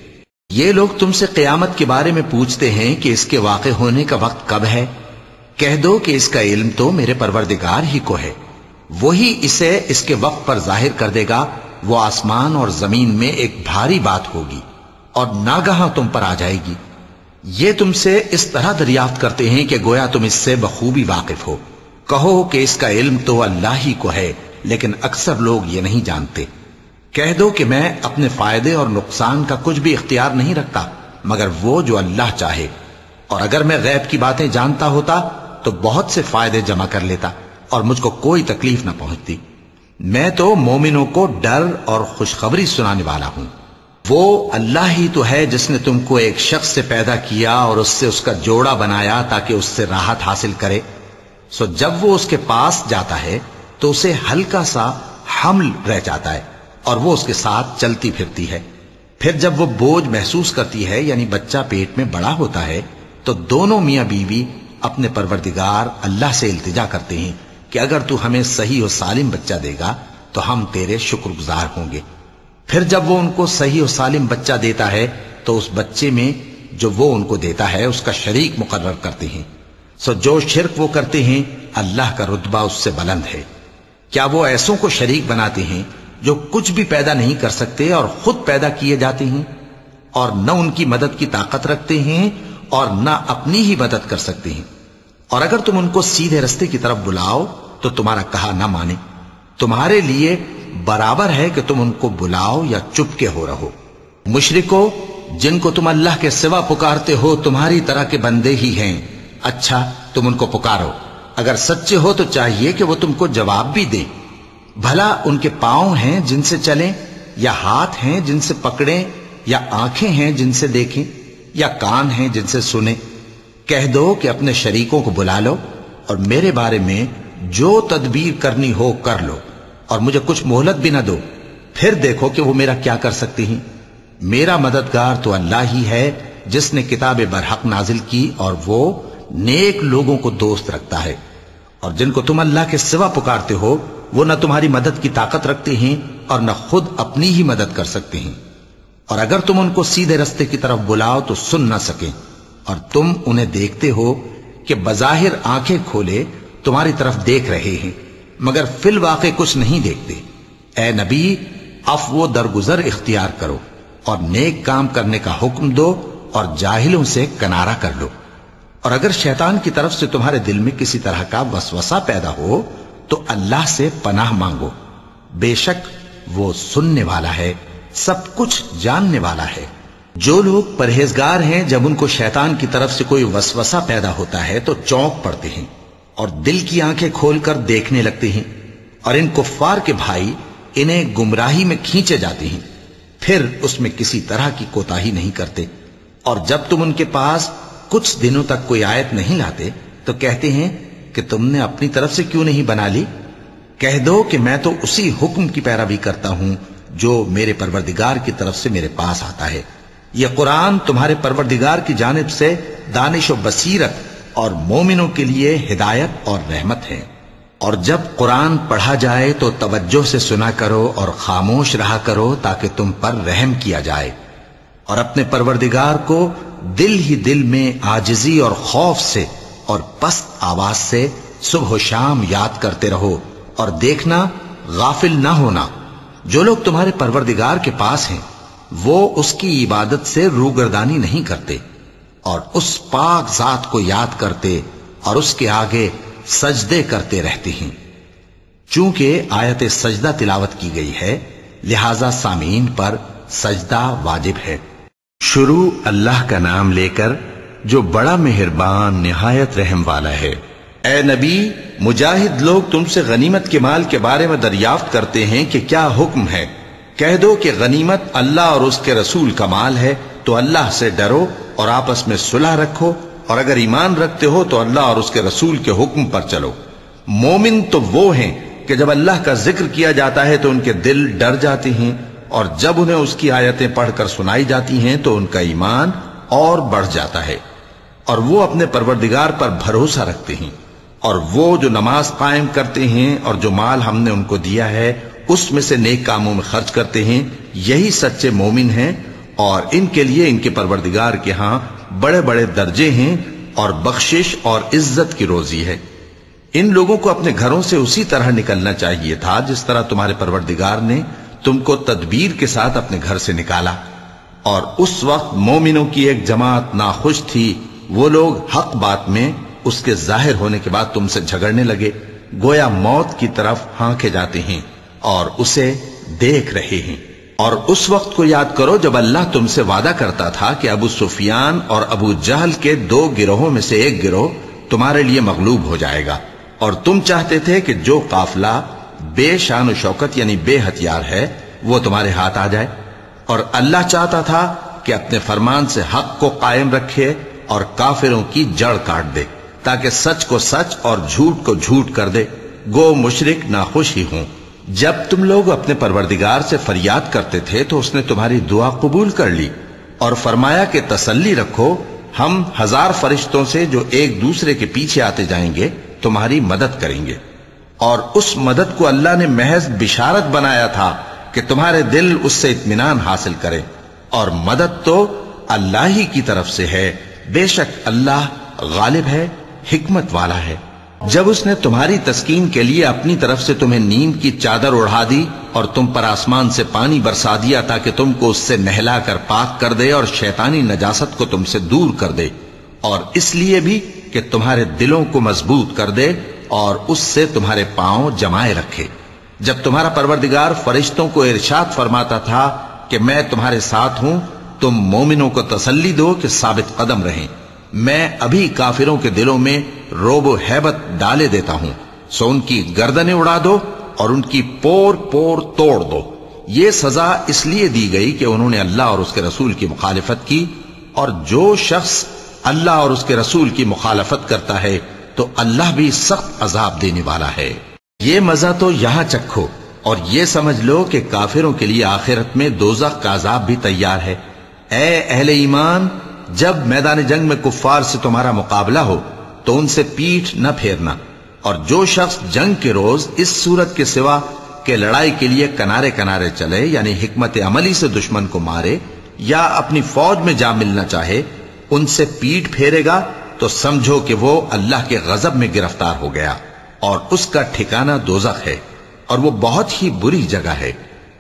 یہ لوگ تم سے قیامت کے بارے میں پوچھتے ہیں کہ اس کے واقع ہونے کا وقت کب ہے۔ کہہ دو کہ اس کا علم تو میرے پروردگار ہی کو ہے۔ وہی اسے اس کے وقت پر ظاہر کر دے گا۔ وہ آسمان اور زمین میں ایک بھاری بات ہوگی۔ اور ناگہاں تم پر آ جائے گی۔ یہ تم سے اس طرح دریافت کرتے ہیں کہ گویا تم اس سے بخوبی واقف ہو۔ کہو کہ اس کا علم تو اللہ ہی کو ہے، لیکن اکثر لوگ یہ نہیں جانتے۔ کہہ دو کہ میں اپنے فائدے اور نقصان کا کچھ بھی اختیار نہیں رکھتا، مگر وہ جو اللہ چاہے۔ اور اگر میں غیب کی باتیں جانتا ہوتا، تو بہت سے فائدے جمع کر لیتا اور مجھ کو کوئی تکلیف نہ پہنچتی۔ میں تو مومنوں کو ڈر اور خوشخبری سنانے والا ہوں۔ وہ اللہ ہی تو ہے جس نے تم کو ایک شخص سے پیدا کیا اور اس سے اس کا جوڑا بنایا تاکہ اس سے راحت حاصل کرے۔ سو جب وہ اس کے پاس جاتا ہے تو اسے ہلکا سا حمل رہ جاتا ہے اور وہ اس کے ساتھ چلتی پھرتی ہے۔ پھر جب وہ بوجھ محسوس کرتی ہے یعنی بچہ پیٹ میں بڑا ہوتا ہے، تو دونوں میاں بیوی اپنے پروردگار اللہ سے التجا کرتے ہیں کہ اگر تو ہمیں صحیح و سالم بچہ دے گا، تو ہم تیرے شکر گزار ہوں گے۔ پھر جب وہ ان کو صحیح و سالم بچہ دیتا ہے، تو اس بچے میں جو وہ ان کو دیتا ہے، اس کا شریک مقرر کرتے ہیں۔ سو جو شرک وہ کرتے ہیں، اللہ کا رتبہ اس سے بلند ہے۔ کیا وہ ایسوں کو شریک بناتے ہیں جو کچھ بھی پیدا نہیں کر سکتے اور خود پیدا کیے جاتے ہیں؟ اور نہ ان کی مدد کی طاقت رکھتے ہیں اور نہ اپنی ہی مدد کر سکتے ہیں۔ اور اگر تم ان کو سیدھے رستے کی طرف بلاؤ، تو تمہارا کہا نہ مانے۔ تمہارے لیے برابر ہے کہ تم ان کو بلاؤ یا چپ کے ہو رہو۔ مشرکو، جن کو تم اللہ کے سوا پکارتے ہو، تمہاری طرح کے بندے ہی ہیں۔ اچھا تم ان کو پکارو۔ اگر سچے ہو تو چاہیے کہ وہ تم کو جواب بھی دیں بھلا ان کے پاؤں ہیں جن سے چلیں، یا ہاتھ ہیں جن سے پکڑیں، یا آنکھیں ہیں جن سے دیکھیں، یا کان ہیں جن سے سنیں۔ کہہ دو کہ اپنے شریکوں کو بلا لو اور میرے بارے میں جو تدبیر کرنی ہو کر لو۔ اور مجھے کچھ مہلت بھی نہ دو۔ پھر دیکھو کہ وہ میرا کیا کر سکتی ہیں۔ میرا مددگار تو اللہ ہی ہے جس نے کتاب برحق نازل کی اور وہ نیک لوگوں کو دوست رکھتا ہے۔ اور جن کو تم اللہ کے سوا پکارتے ہو، وہ نہ تمہاری مدد کی طاقت رکھتے ہیں اور نہ خود اپنی ہی مدد کر سکتے ہیں۔ اور اگر تم ان کو سیدھے رستے کی طرف بلاؤ تو سن نہ سکیں۔ اور تم انہیں دیکھتے ہو کہ بظاہر آنکھیں کھولے تمہاری طرف دیکھ رہے ہیں۔ مگر فی الواقع کچھ نہیں دیکھتے۔ اے نبی، اف وہ درگزر اختیار کرو اور نیک کام کرنے کا حکم دو اور جاہلوں سے کنارہ کر لو۔ اور اگر شیطان کی طرف سے تمہارے دل میں کسی طرح کا وسوسہ پیدا ہو، تو اللہ سے پناہ مانگو۔ بے شک وہ سننے والا ہے، سب کچھ جاننے والا ہے۔ جو لوگ پرہیزگار ہیں، جب ان کو شیطان کی طرف سے کوئی وسوسہ پیدا ہوتا ہے، تو چونک پڑتے ہیں۔ اور دل کی آنکھیں کھول کر دیکھنے لگتے ہیں اور ان کفار کے بھائی انہیں گمراہی میں کھینچے جاتے ہیں۔ پھر اس میں کسی طرح کی کوتا نہیں کرتے۔ اور جب تم ان کے پاس کچھ دنوں تک کوئی آیت نہیں لاتے، تو کہتے ہیں کہ تم نے اپنی طرف سے کیوں نہیں بنا لی؟ کہہ دو کہ میں تو اسی حکم کی پیروی کرتا ہوں جو میرے پروردگار کی طرف سے میرے پاس آتا ہے۔ یہ قرآن تمہارے پروردگار کی جانب سے دانش و بصیرت اور مومنوں کے لیے ہدایت اور رحمت ہے۔ اور جب قرآن پڑھا جائے تو توجہ سے سنا کرو اور خاموش رہا کرو تاکہ تم پر رحم کیا جائے۔ اور اپنے پروردگار کو دل ہی دل میں آجزی اور خوف سے اور پست آواز سے صبح و شام یاد کرتے رہو اور دیکھنا غافل نہ ہونا۔ جو لوگ تمہارے پروردگار کے پاس ہیں، وہ اس کی عبادت سے روگردانی نہیں کرتے۔ اور اس پاک ذات کو یاد کرتے اور اس کے آگے سجدے کرتے رہتے ہیں۔ چونکہ آیت سجدہ تلاوت کی گئی ہے، لہذا سامعین پر سجدہ واجب ہے۔ شروع اللہ کا نام لے کر جو بڑا مہربان، نہایت رحم والا ہے۔ اے نبی، مجاہد لوگ تم سے غنیمت کے مال کے بارے میں دریافت کرتے ہیں کہ کیا حکم ہے۔ کہہ دو کہ غنیمت اللہ اور اس کے رسول کا مال ہے، تو اللہ سے ڈرو۔ اور آپس میں صلح رکھو اور اگر ایمان رکھتے ہو تو اللہ اور اس کے رسول کے حکم پر چلو۔ مومن تو وہ ہیں کہ جب اللہ کا ذکر کیا جاتا ہے تو ان کے دل ڈر جاتے ہیں اور جب انہیں اس کی آیتیں پڑھ کر سنائی جاتی ہیں تو ان کا ایمان اور بڑھ جاتا ہے اور وہ اپنے پروردگار پر بھروسہ رکھتے ہیں اور وہ جو نماز قائم کرتے ہیں اور جو مال ہم نے ان کو دیا ہے اس میں سے نیک کاموں میں خرچ کرتے ہیں، یہی سچے مومن ہیں اور ان کے لیے ان کے پروردگار کے ہاں بڑے بڑے درجے ہیں اور بخشش اور عزت کی روزی ہے۔ ان لوگوں کو اپنے گھروں سے اسی طرح نکلنا چاہیے تھا جس طرح تمہارے پروردگار نے تم کو تدبیر کے ساتھ اپنے گھر سے نکالا۔ اور اس وقت مومنوں کی ایک جماعت ناخوش تھی۔ وہ لوگ حق بات میں اس کے ظاہر ہونے کے بعد تم سے جھگڑنے لگے۔ گویا موت کی طرف ہانکے جاتے ہیں اور اسے دیکھ رہے ہیں۔ اور اس وقت کو یاد کرو جب اللہ تم سے وعدہ کرتا تھا کہ ابو سفیان اور ابو جہل کے دو گروہوں میں سے ایک گروہ تمہارے لیے مغلوب ہو جائے گا۔ اور تم چاہتے تھے کہ جو قافلہ بے شان و شوکت یعنی بے ہتھیار ہے، وہ تمہارے ہاتھ آ جائے۔ اور اللہ چاہتا تھا کہ اپنے فرمان سے حق کو قائم رکھے اور کافروں کی جڑ کاٹ دے، تاکہ سچ کو سچ اور جھوٹ کو جھوٹ کر دے۔ گو مشرق ناخوش ہی ہوں۔ جب تم لوگ اپنے پروردگار سے فریاد کرتے تھے تو اس نے تمہاری دعا قبول کر لی اور فرمایا کہ تسلی رکھو، ہم ہزار فرشتوں سے جو ایک دوسرے کے پیچھے آتے جائیں گے، تمہاری مدد کریں گے۔ اور اس مدد کو اللہ نے محض بشارت بنایا تھا کہ تمہارے دل اس سے اطمینان حاصل کرے۔ اور مدد تو اللہ ہی کی طرف سے ہے۔ بے شک اللہ غالب ہے، حکمت والا ہے۔ جب اس نے تمہاری تسکین کے لیے اپنی طرف سے تمہیں نیند کی چادر اڑھا دی اور تم پر آسمان سے پانی برسا دیا تاکہ تم کو اس سے نہلا کر پاک کر دے اور شیطانی نجاست کو تم سے دور کر دے، اور اس لیے بھی کہ تمہارے دلوں کو مضبوط کر دے اور اس سے تمہارے پاؤں جمائے رکھے۔ جب تمہارا پروردگار فرشتوں کو ارشاد فرماتا تھا کہ میں تمہارے ساتھ ہوں، تم مومنوں کو تسلی دو کہ ثابت قدم رہیں۔ میں ابھی کافروں کے دلوں میں روب و حیبت ڈالے دیتا ہوں۔ سو ان کی گردنیں اڑا دو اور ان کی پور پور توڑ دو۔ یہ سزا اس لیے دی گئی کہ انہوں نے اللہ اور اس کے رسول کی مخالفت کی اور جو شخص اللہ اور اس کے رسول کی مخالفت کرتا ہے تو اللہ بھی سخت عذاب دینے والا ہے۔ یہ مزہ تو یہاں چکھو اور یہ سمجھ لو کہ کافروں کے لیے آخرت میں دوزخ کا عذاب بھی تیار ہے۔ اے اہل ایمان جب میدان جنگ میں کفار سے تمہارا مقابلہ ہو تو ان سے پیٹھ نہ پھیرنا۔ اور جو شخص جنگ کے روز اس صورت کے سوا کہ لڑائی کے لیے کنارے کنارے چلے یعنی حکمت عملی سے دشمن کو مارے یا اپنی فوج میں جا ملنا چاہے، ان سے پیٹ پھیرے گا تو سمجھو کہ وہ اللہ کے غضب میں گرفتار ہو گیا۔ اور اس کا ٹھکانہ دوزخ ہے اور وہ بہت ہی بری جگہ ہے۔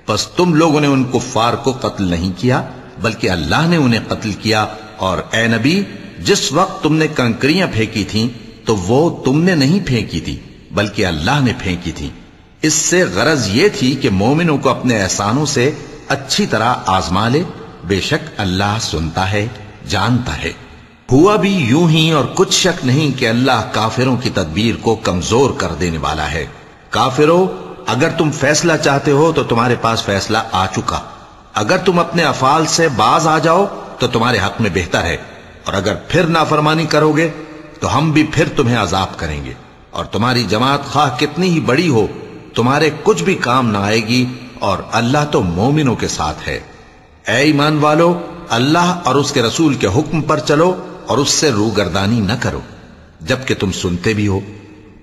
بس تم لوگوں نے ان کفار کو قتل نہیں کیا، بلکہ اللہ نے انہیں قتل کیا اور اے نبی، جس وقت تم نے کنکریاں پھینکی تھیں، تو وہ تم نے نہیں پھینکی تھی، بلکہ اللہ نے پھینکی تھی اس سے غرض یہ تھی کہ مومنوں کو اپنے احسانوں سے اچھی طرح آزما لے۔ بے شک اللہ سنتا ہے، جانتا ہے۔ ہوا بھی یوں ہی اور کچھ شک نہیں کہ اللہ کافروں کی تدبیر کو کمزور کر دینے والا ہے۔ کافروں اگر تم فیصلہ چاہتے ہو تو تمہارے پاس فیصلہ آ چکا۔ اگر تم اپنے افعال سے باز آ جاؤ تو تمہارے حق میں بہتر ہے۔ اور اگر پھر نافرمانی کرو گے، تو ہم بھی پھر تمہیں عذاب کریں گے۔ اور تمہاری جماعت خواہ کتنی ہی بڑی ہو، تمہارے کچھ بھی کام نہ آئے گی، اور اللہ تو مومنوں کے ساتھ ہے۔ اے ایمان والو، اللہ اور اس کے رسول کے حکم پر چلو اور اس سے روگردانی نہ کرو۔ جبکہ تم سنتے بھی ہو۔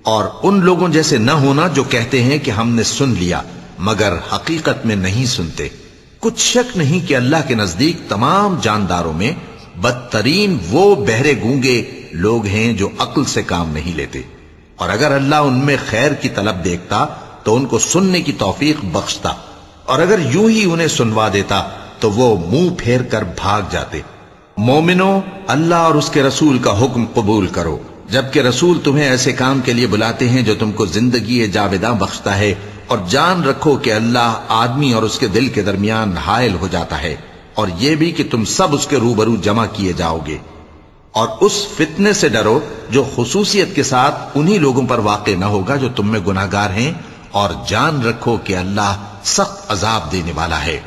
اور ان لوگوں جیسے نہ ہونا جو کہتے ہیں کہ ہم نے سن لیا، مگر حقیقت میں نہیں سنتے۔ کچھ شک نہیں کہ اللہ کے نزدیک تمام جانداروں میں بدترین وہ بہرے گونگے لوگ ہیں جو عقل سے کام نہیں لیتے۔ اور اگر اللہ ان میں خیر کی طلب دیکھتا، تو ان کو سننے کی توفیق بخشتا۔ اور اگر یوں ہی انہیں سنوا دیتا، تو وہ منہ پھیر کر بھاگ جاتے۔ مومنو اللہ اور اس کے رسول کا حکم قبول کرو۔ جبکہ رسول تمہیں ایسے کام کے لیے بلاتے ہیں جو تم کو زندگی جاویداں بخشتا ہے اور جان رکھو کہ اللہ آدمی اور اس کے دل کے درمیان حائل ہو جاتا ہے اور یہ بھی کہ تم سب اس کے روبرو جمع کیے جاؤ گے۔ اور اس فتنے سے ڈرو جو خصوصیت کے ساتھ انہی لوگوں پر واقع نہ ہوگا جو تم میں گناہ گار ہیں اور جان رکھو کہ اللہ سخت عذاب دینے والا ہے۔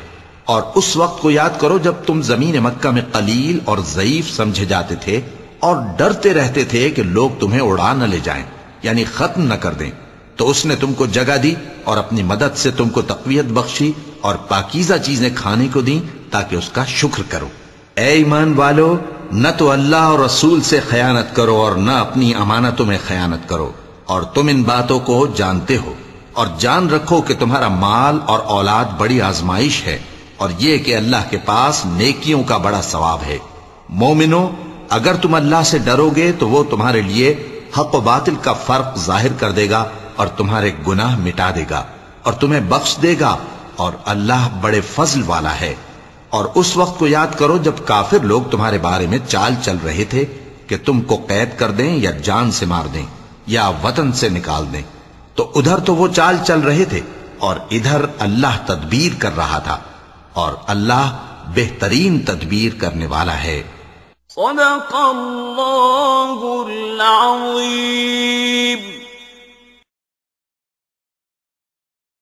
اور اس وقت کو یاد کرو جب تم زمین مکہ میں قلیل اور ضعیف سمجھے جاتے تھے اور ڈرتے رہتے تھے کہ لوگ تمہیں اڑا نہ لے جائیں یعنی ختم نہ کر دیں۔ تو اس نے تم کو جگہ دی اور اپنی مدد سے تم کو تقویت بخشی اور پاکیزہ چیزیں کھانے کو دیں تاکہ اس کا شکر کرو۔ اے ایمان والو، نہ تو اللہ اور رسول سے خیانت کرو اور نہ اپنی امانتوں میں خیانت کرو اور تم ان باتوں کو جانتے ہو اور جان رکھو کہ تمہارا مال اور اولاد بڑی آزمائش ہے اور یہ کہ اللہ کے پاس نیکیوں کا بڑا ثواب ہے۔ مومنو، اگر تم اللہ سے ڈرو گے تو وہ تمہارے لیے حق و باطل کا فرق ظاہر کر دے گا اور تمہارے گناہ مٹا دے گا اور تمہیں بخش دے گا اور اللہ بڑے فضل والا ہے۔ اور اس وقت کو یاد کرو جب کافر لوگ تمہارے بارے میں چال چل رہے تھے کہ تم کو قید کر دیں یا جان سے مار دیں یا وطن سے نکال دیں۔ تو ادھر تو وہ چال چل رہے تھے اور ادھر اللہ تدبیر کر رہا تھا اور اللہ بہترین تدبیر کرنے والا ہے۔ صدق اللہ العظیم۔